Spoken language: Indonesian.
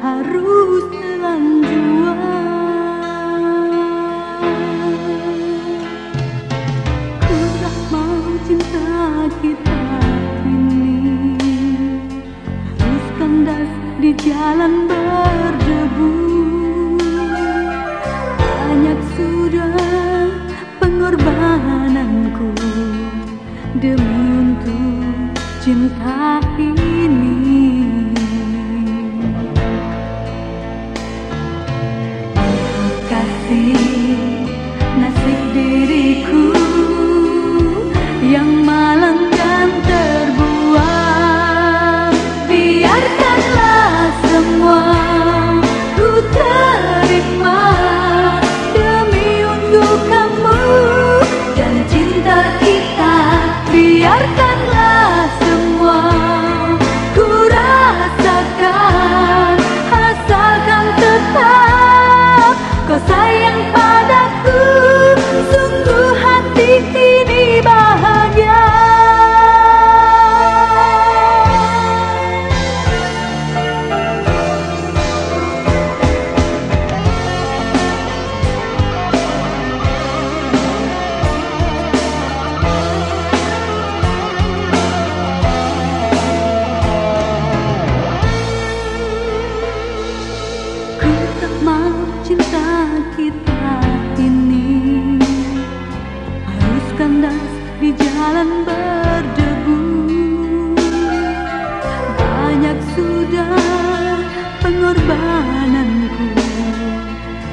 Harus telan jua Ku tak mau cinta kita ini Harus kandas di jalan berdebu. Banyak sudah pengorbananku Demi untuk cinta ini yang